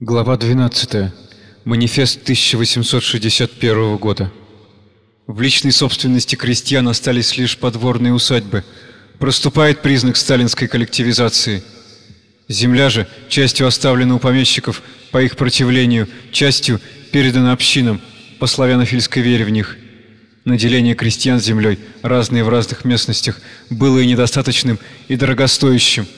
Глава 12. Манифест 1861 года. В личной собственности крестьян остались лишь подворные усадьбы. Проступает признак сталинской коллективизации. Земля же, частью оставлена у помещиков по их противлению, частью передана общинам по славянофильской вере в них. Наделение крестьян землей, разные в разных местностях, было и недостаточным, и дорогостоящим.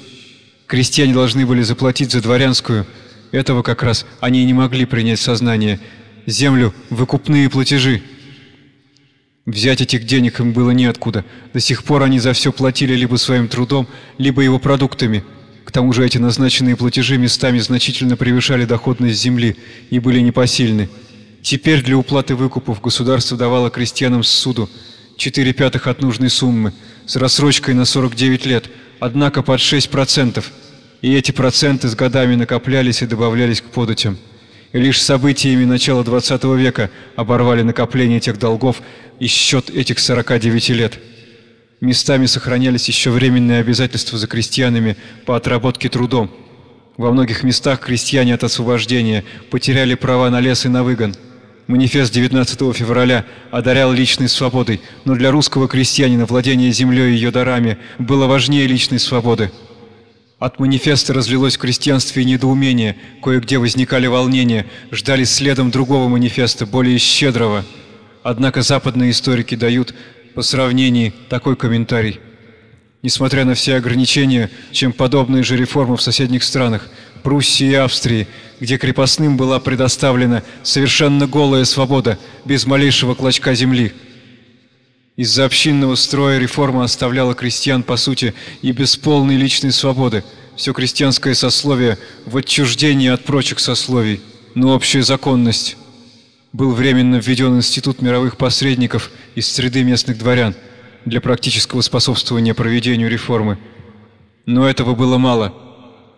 Крестьяне должны были заплатить за дворянскую – этого как раз они не могли принять в сознание. Землю – выкупные платежи. Взять этих денег им было неоткуда. До сих пор они за все платили либо своим трудом, либо его продуктами. К тому же эти назначенные платежи местами значительно превышали доходность земли и были непосильны. Теперь для уплаты выкупов государство давало крестьянам суду 4 пятых от нужной суммы с рассрочкой на 49 лет, однако под 6% и эти проценты с годами накоплялись и добавлялись к податям. И лишь событиями начала XX века оборвали накопление этих долгов и счет этих 49 лет. Местами сохранялись еще временные обязательства за крестьянами по отработке трудом. Во многих местах крестьяне от освобождения потеряли права на лес и на выгон. Манифест 19 февраля одарял личной свободой, но для русского крестьянина владение землей и ее дарами было важнее личной свободы. От манифеста разлилось в крестьянстве недоумение, кое-где возникали волнения, ждали следом другого манифеста, более щедрого. Однако западные историки дают по сравнению такой комментарий. Несмотря на все ограничения, чем подобные же реформы в соседних странах, Пруссии и Австрии, где крепостным была предоставлена совершенно голая свобода, без малейшего клочка земли. Из-за общинного строя реформа оставляла крестьян, по сути, и без полной личной свободы. Все крестьянское сословие в отчуждении от прочих сословий, но общая законность. Был временно введен институт мировых посредников из среды местных дворян для практического способствования проведению реформы. Но этого было мало.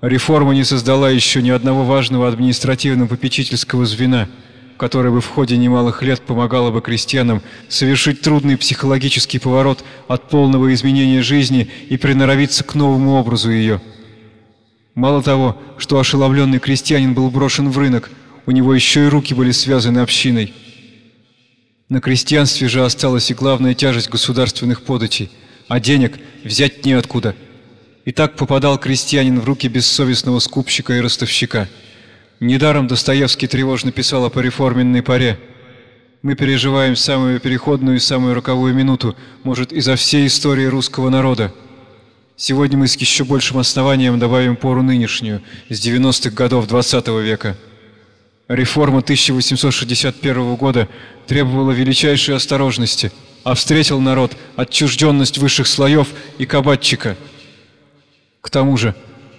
Реформа не создала еще ни одного важного административно-попечительского звена – которое бы в ходе немалых лет помогало бы крестьянам совершить трудный психологический поворот от полного изменения жизни и приноровиться к новому образу ее. Мало того, что ошеломленный крестьянин был брошен в рынок, у него еще и руки были связаны общиной. На крестьянстве же осталась и главная тяжесть государственных податей, а денег взять неоткуда. И так попадал крестьянин в руки бессовестного скупщика и ростовщика – Недаром Достоевский тревожно писал о пореформенной паре. Мы переживаем самую переходную и самую роковую минуту, может, и за всей истории русского народа. Сегодня мы с еще большим основанием добавим пору нынешнюю, с 90-х годов XX -го века. Реформа 1861 года требовала величайшей осторожности, а встретил народ отчужденность высших слоев и кабатчика. К тому же,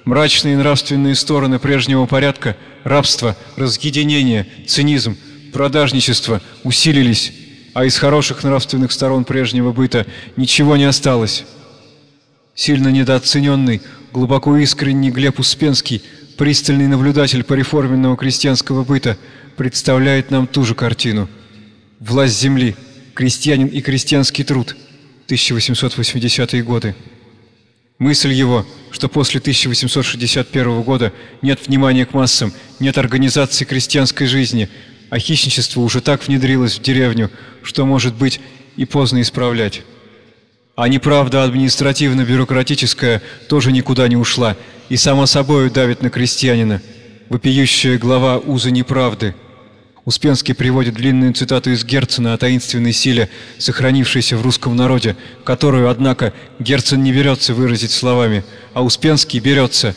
Мрачные нравственные стороны прежнего порядка, рабство, разъединение, цинизм, продажничество усилились, а из хороших нравственных сторон прежнего быта ничего не осталось. Сильно недооцененный, глубоко искренний Глеб Успенский, пристальный наблюдатель пореформенного крестьянского быта, представляет нам ту же картину. Власть земли, крестьянин и крестьянский труд, 1880-е годы. Мысль его, что после 1861 года нет внимания к массам, нет организации крестьянской жизни, а хищничество уже так внедрилось в деревню, что, может быть, и поздно исправлять. А неправда административно-бюрократическая тоже никуда не ушла и само собой давит на крестьянина. Вопиющая глава уза неправды – Успенский приводит длинную цитату из Герцена о таинственной силе, сохранившейся в русском народе, которую, однако, Герцен не берется выразить словами, а Успенский берется.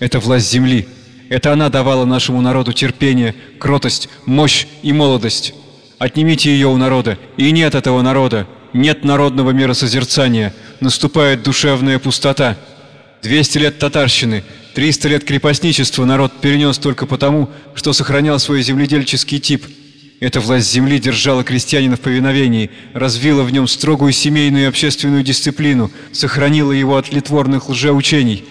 Это власть земли. Это она давала нашему народу терпение, кротость, мощь и молодость. Отнимите ее у народа, и нет этого народа, нет народного миросозерцания, наступает душевная пустота. 200 лет татарщины, 300 лет крепостничества народ перенес только потому, что сохранял свой земледельческий тип. Эта власть земли держала крестьянина в повиновении, развила в нем строгую семейную и общественную дисциплину, сохранила его от литворных лжеучений.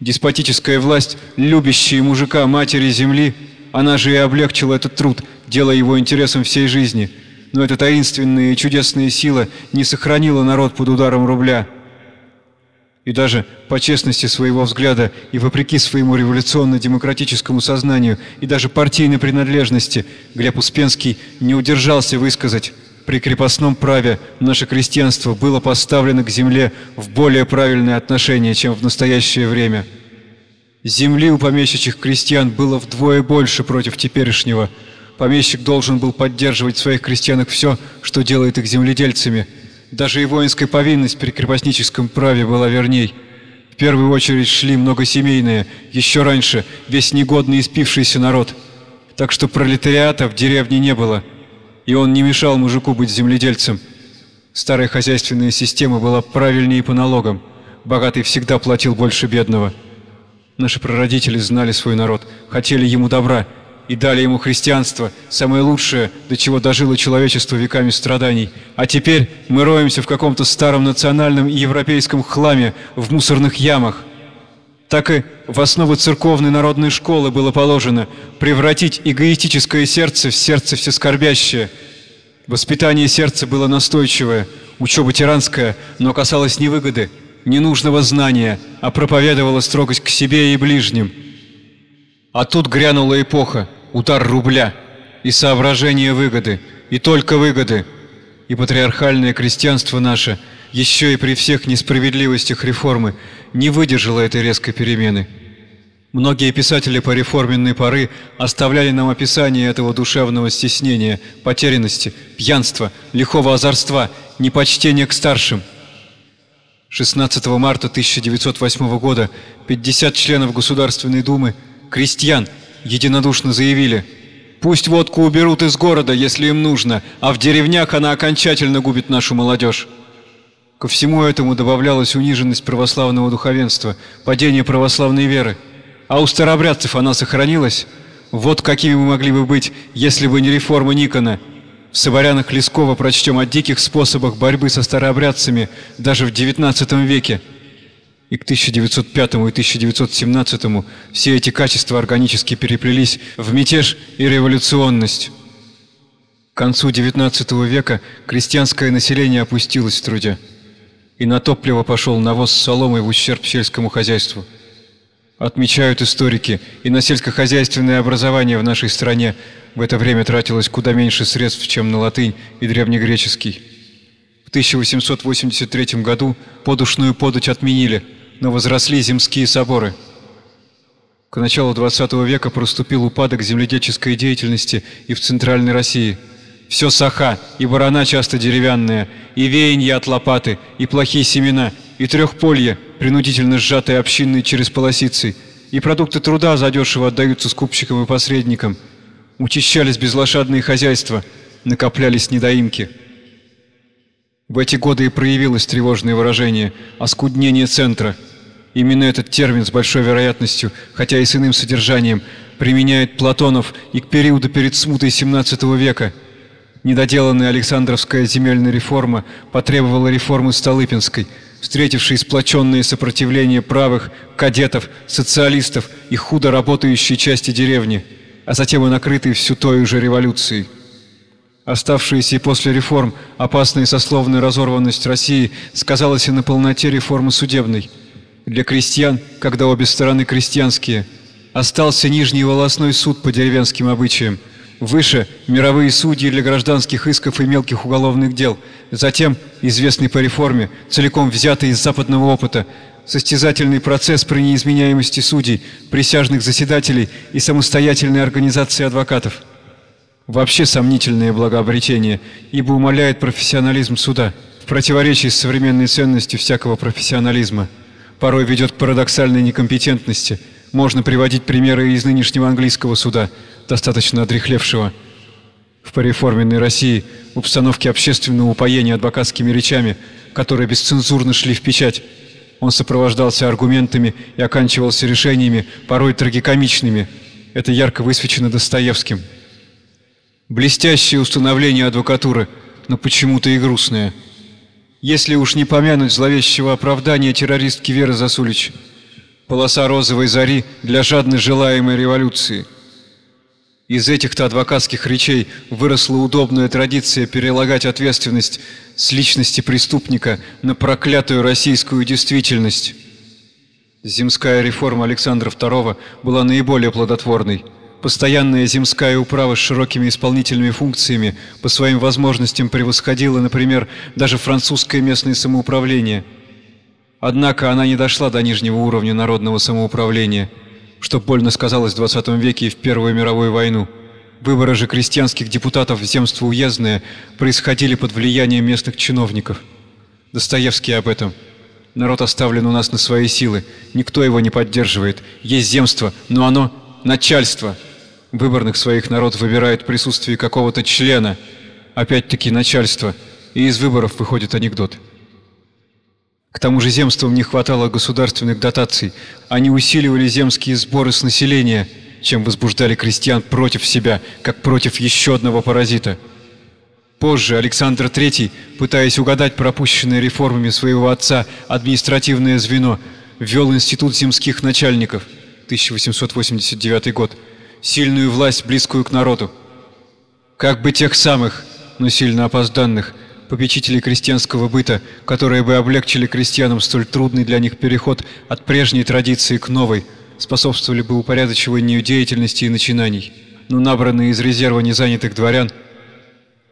Деспотическая власть, любящая мужика матери земли, она же и облегчила этот труд, делая его интересом всей жизни. Но эта таинственная и чудесная сила не сохранила народ под ударом рубля – И даже по честности своего взгляда и вопреки своему революционно-демократическому сознанию и даже партийной принадлежности Глеб Успенский не удержался высказать при крепостном праве наше крестьянство было поставлено к земле в более правильное отношение, чем в настоящее время. Земли у помещичьих крестьян было вдвое больше против теперешнего. Помещик должен был поддерживать своих крестьянах все, что делает их земледельцами – даже и воинская повинность при крепостническом праве была верней. В первую очередь шли многосемейные, еще раньше весь негодный и спившийся народ. Так что пролетариата в деревне не было, и он не мешал мужику быть земледельцем. Старая хозяйственная система была правильнее по налогам. Богатый всегда платил больше бедного. Наши прародители знали свой народ, хотели ему добра – и дали ему христианство, самое лучшее, до чего дожило человечество веками страданий. А теперь мы роемся в каком-то старом национальном и европейском хламе, в мусорных ямах. Так и в основу церковной народной школы было положено превратить эгоистическое сердце в сердце всескорбящее. Воспитание сердца было настойчивое, учеба тиранская, но касалось не выгоды, ненужного знания, а проповедовала строгость к себе и ближним – а тут грянула эпоха, удар рубля, и соображение выгоды, и только выгоды. И патриархальное крестьянство наше, еще и при всех несправедливостях реформы, не выдержало этой резкой перемены. Многие писатели по реформенной поры оставляли нам описание этого душевного стеснения, потерянности, пьянства, лихого озорства, непочтения к старшим. 16 марта 1908 года 50 членов Государственной Думы – крестьян, единодушно заявили, «Пусть водку уберут из города, если им нужно, а в деревнях она окончательно губит нашу молодежь». Ко всему этому добавлялась униженность православного духовенства, падение православной веры. А у старообрядцев она сохранилась? Вот какими мы могли бы быть, если бы не реформа Никона. В Соборянах Лескова прочтем о диких способах борьбы со старообрядцами даже в XIX веке – и к 1905 и 1917 все эти качества органически переплелись в мятеж и революционность. К концу XIX века крестьянское население опустилось в труде, и на топливо пошел навоз с соломой в ущерб сельскому хозяйству. Отмечают историки, и на сельскохозяйственное образование в нашей стране в это время тратилось куда меньше средств, чем на латынь и древнегреческий. В 1883 году подушную подать отменили – но возросли земские соборы. К началу XX века проступил упадок земледельческой деятельности и в Центральной России. Все саха, и барана часто деревянные, и веянья от лопаты, и плохие семена, и трехполье, принудительно сжатые общинной через полосицы, и продукты труда задешево отдаются скупщикам и посредникам. Учащались безлошадные хозяйства, накоплялись недоимки. В эти годы и проявилось тревожное выражение «оскуднение центра», Именно этот термин с большой вероятностью, хотя и с иным содержанием, применяет Платонов и к периоду перед смутой XVII века. Недоделанная Александровская земельная реформа потребовала реформы Столыпинской, встретившей сплоченное сопротивление правых, кадетов, социалистов и худо работающей части деревни, а затем и накрытой всю той уже революцией. Оставшаяся и после реформ опасная сословная разорванность России сказалась и на полноте реформы судебной – для крестьян, когда обе стороны крестьянские. Остался нижний волосной суд по деревенским обычаям. Выше – мировые судьи для гражданских исков и мелких уголовных дел. Затем, известный по реформе, целиком взятый из западного опыта, состязательный процесс при неизменяемости судей, присяжных заседателей и самостоятельной организации адвокатов. Вообще сомнительное благообретение, ибо умаляет профессионализм суда, в противоречии с современной ценностью всякого профессионализма порой ведет к парадоксальной некомпетентности. Можно приводить примеры из нынешнего английского суда, достаточно одрехлевшего. В пореформенной России в обстановке общественного упоения адвокатскими речами, которые бесцензурно шли в печать, он сопровождался аргументами и оканчивался решениями, порой трагикомичными. Это ярко высвечено Достоевским. Блестящее установление адвокатуры, но почему-то и грустное – если уж не помянуть зловещего оправдания террористки Веры Засулич. Полоса розовой зари для жадно желаемой революции. Из этих-то адвокатских речей выросла удобная традиция перелагать ответственность с личности преступника на проклятую российскую действительность. Земская реформа Александра II была наиболее плодотворной. Постоянная земская управа с широкими исполнительными функциями по своим возможностям превосходила, например, даже французское местное самоуправление. Однако она не дошла до нижнего уровня народного самоуправления – что больно сказалось в 20 веке и в Первую мировую войну. Выборы же крестьянских депутатов в земство уездное происходили под влиянием местных чиновников. Достоевский об этом. Народ оставлен у нас на свои силы, никто его не поддерживает. Есть земство, но оно – начальство. Выборных своих народ выбирает в присутствии какого-то члена, опять-таки начальство, и из выборов выходит анекдот. К тому же земствам не хватало государственных дотаций. Они усиливали земские сборы с населения, чем возбуждали крестьян против себя, как против еще одного паразита. Позже Александр III, пытаясь угадать пропущенные реформами своего отца административное звено, ввел институт земских начальников 1889 год, сильную власть, близкую к народу. Как бы тех самых, но сильно опозданных, попечителей крестьянского быта, которые бы облегчили крестьянам столь трудный для них переход от прежней традиции к новой, способствовали бы упорядочиванию деятельности и начинаний. Но набранные из резерва незанятых дворян,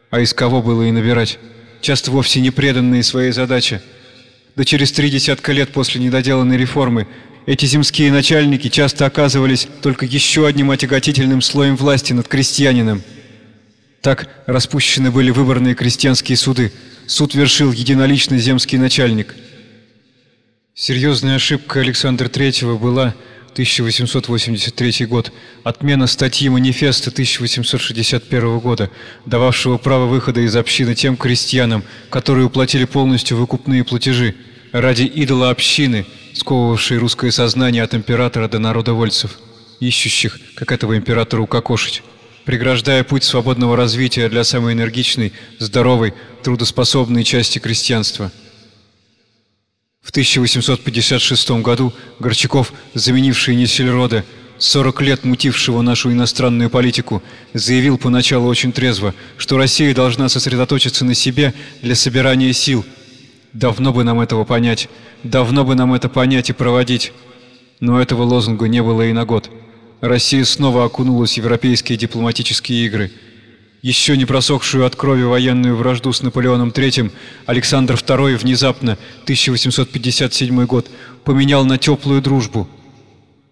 а из кого было и набирать, часто вовсе не преданные своей задаче. Да через три десятка лет после недоделанной реформы эти земские начальники часто оказывались только еще одним отяготительным слоем власти над крестьянином – так распущены были выборные крестьянские суды. Суд вершил единоличный земский начальник. Серьезная ошибка Александра III была 1883 год, отмена статьи манифеста 1861 года, дававшего право выхода из общины тем крестьянам, которые уплатили полностью выкупные платежи ради идола общины, сковывавшей русское сознание от императора до народовольцев, ищущих, как этого императора укокошить преграждая путь свободного развития для самой энергичной, здоровой, трудоспособной части крестьянства. В 1856 году Горчаков, заменивший Несельрода, 40 лет мутившего нашу иностранную политику, заявил поначалу очень трезво, что Россия должна сосредоточиться на себе для собирания сил. Давно бы нам этого понять, давно бы нам это понять и проводить. Но этого лозунга не было и на год. Россия снова окунулась в европейские дипломатические игры. Еще не просохшую от крови военную вражду с Наполеоном III Александр II внезапно, 1857 год, поменял на теплую дружбу.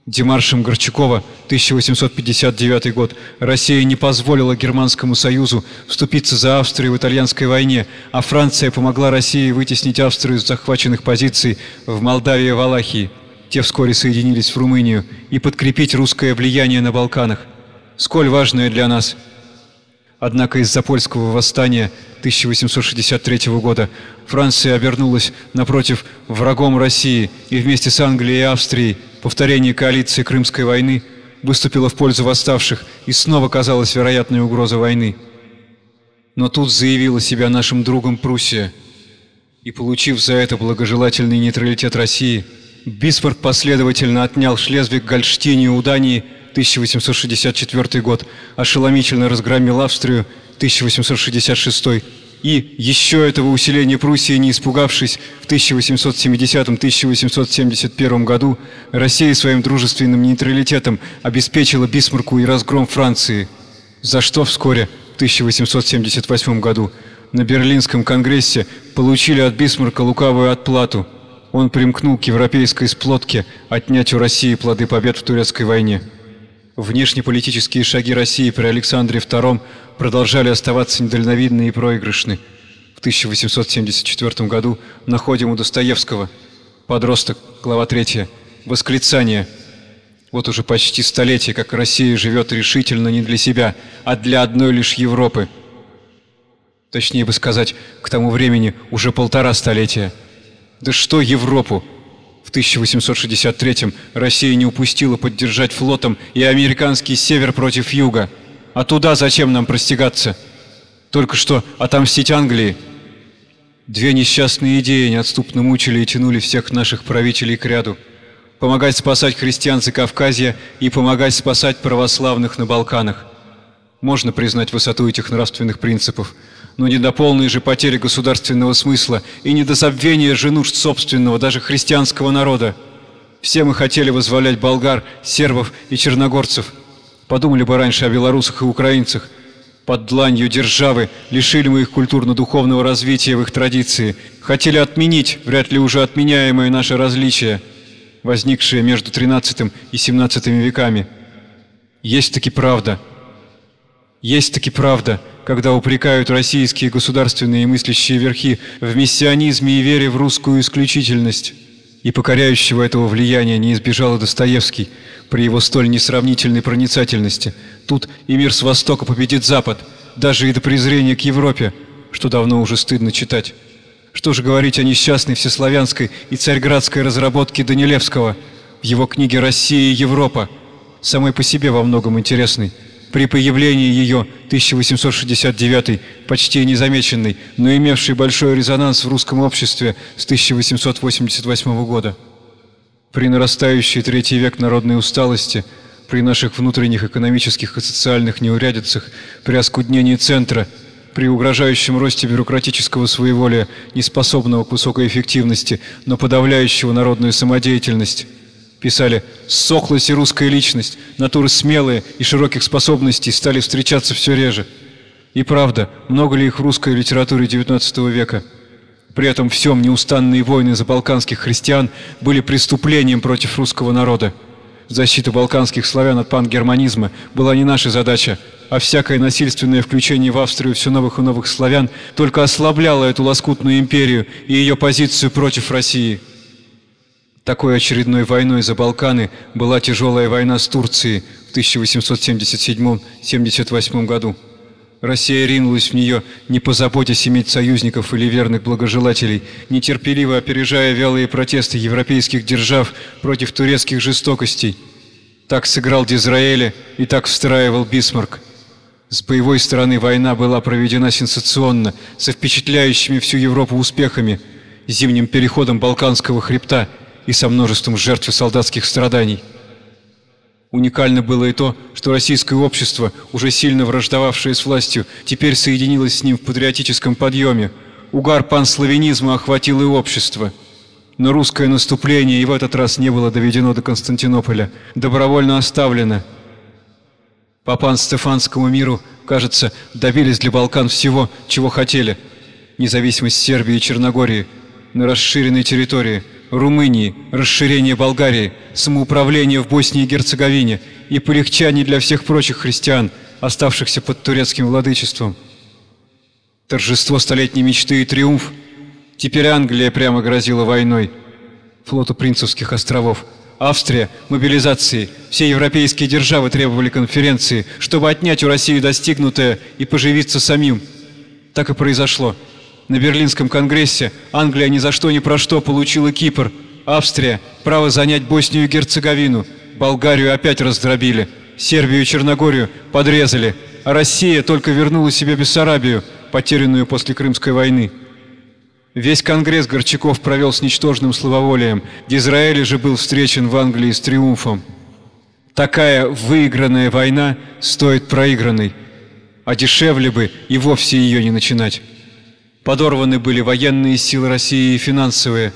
Демаршем Горчакова, 1859 год, Россия не позволила Германскому Союзу вступиться за Австрию в итальянской войне, а Франция помогла России вытеснить Австрию из захваченных позиций в Молдавии и Валахии те вскоре соединились в Румынию, и подкрепить русское влияние на Балканах, сколь важное для нас. Однако из-за польского восстания 1863 года Франция обернулась, напротив, врагом России и вместе с Англией и Австрией повторение коалиции Крымской войны выступила в пользу восставших и снова казалась вероятной угроза войны. Но тут заявила себя нашим другом Пруссия, и, получив за это благожелательный нейтралитет России, Бисмарк последовательно отнял Шлезвиг-Гольштинию у Дании 1864 год, ошеломительно разгромил Австрию 1866 и, еще этого усиления Пруссии не испугавшись, в 1870-1871 году Россия своим дружественным нейтралитетом обеспечила Бисмарку и разгром Франции, за что вскоре, в 1878 году, на Берлинском конгрессе получили от Бисмарка лукавую отплату – он примкнул к европейской сплотке отнять у России плоды побед в турецкой войне. Внешнеполитические шаги России при Александре II продолжали оставаться недальновидны и проигрышны. В 1874 году находим у Достоевского «Подросток», глава 3, восклицание «Вот уже почти столетие, как Россия живет решительно не для себя, а для одной лишь Европы». Точнее бы сказать, к тому времени уже полтора столетия – да что Европу? В 1863-м Россия не упустила поддержать флотом и американский север против юга. А туда зачем нам простигаться? Только что отомстить Англии? Две несчастные идеи неотступно мучили и тянули всех наших правителей к ряду. Помогать спасать христиан за Кавказья и помогать спасать православных на Балканах. Можно признать высоту этих нравственных принципов, но не до полной же потери государственного смысла и не до забвения же нужд собственного, даже христианского народа. Все мы хотели возволять болгар, сербов и черногорцев. Подумали бы раньше о белорусах и украинцах. Под дланью державы лишили мы их культурно-духовного развития в их традиции. Хотели отменить, вряд ли уже отменяемые наши различия, возникшие между XIII и XVII веками. Есть таки правда. Есть таки правда, когда упрекают российские государственные мыслящие верхи в миссионизме и вере в русскую исключительность. И покоряющего этого влияния не избежал и Достоевский при его столь несравнительной проницательности. Тут и мир с Востока победит Запад, даже и до презрения к Европе, что давно уже стыдно читать. Что же говорить о несчастной всеславянской и царьградской разработке Данилевского в его книге «Россия и Европа», самой по себе во многом интересной, при появлении ее 1869 почти незамеченной, но имевшей большой резонанс в русском обществе с 1888 года. При нарастающей третий век народной усталости, при наших внутренних экономических и социальных неурядицах, при оскуднении центра, при угрожающем росте бюрократического своеволия, неспособного к высокой эффективности, но подавляющего народную самодеятельность, Писали, ссохлась и русская личность, натуры смелые и широких способностей стали встречаться все реже. И правда, много ли их в русской литературе XIX века? При этом всем неустанные войны за балканских христиан были преступлением против русского народа. Защита балканских славян от пангерманизма была не наша задача, а всякое насильственное включение в Австрию все новых и новых славян только ослабляло эту лоскутную империю и ее позицию против России. Такой очередной войной за Балканы была тяжелая война с Турцией в 1877-78 году. Россия ринулась в нее, не позаботясь иметь союзников или верных благожелателей, нетерпеливо опережая вялые протесты европейских держав против турецких жестокостей. Так сыграл Дизраэля и так встраивал Бисмарк. С боевой стороны война была проведена сенсационно, со впечатляющими всю Европу успехами, зимним переходом Балканского хребта – и со множеством жертв и солдатских страданий. Уникально было и то, что российское общество, уже сильно враждовавшее с властью, теперь соединилось с ним в патриотическом подъеме. Угар панславянизма охватил и общество. Но русское наступление и в этот раз не было доведено до Константинополя, добровольно оставлено. По пан-стефанскому миру, кажется, добились для Балкан всего, чего хотели. Независимость Сербии и Черногории на расширенной территории – Румынии, расширение Болгарии, самоуправление в Боснии и Герцеговине и полегчание для всех прочих христиан, оставшихся под турецким владычеством. Торжество столетней мечты и триумф. Теперь Англия прямо грозила войной. Флоту Принцевских островов. Австрия – мобилизации. Все европейские державы требовали конференции, чтобы отнять у России достигнутое и поживиться самим. Так и произошло. На Берлинском конгрессе Англия ни за что ни про что получила Кипр, Австрия – право занять Боснию и Герцеговину, Болгарию опять раздробили, Сербию и Черногорию подрезали, а Россия только вернула себе Бессарабию, потерянную после Крымской войны. Весь Конгресс Горчаков провел с ничтожным слововолием, Дизраэль же был встречен в Англии с триумфом. Такая выигранная война стоит проигранной, а дешевле бы и вовсе ее не начинать. Подорваны были военные силы России и финансовые,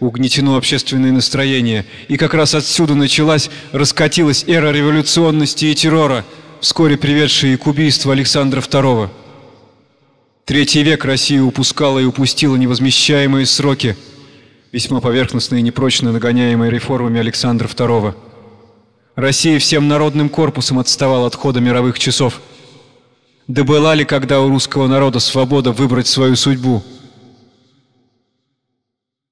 угнетено общественное настроение, и как раз отсюда началась, раскатилась эра революционности и террора, вскоре приведшая к убийству Александра II. Третий век Россия упускала и упустила невозмещаемые сроки, весьма поверхностные и непрочно нагоняемые реформами Александра II. Россия всем народным корпусом отставала от хода мировых часов – да была ли когда у русского народа свобода выбрать свою судьбу –